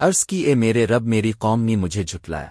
عرض کی اے میرے رب میری قوم نے مجھے جھٹلایا۔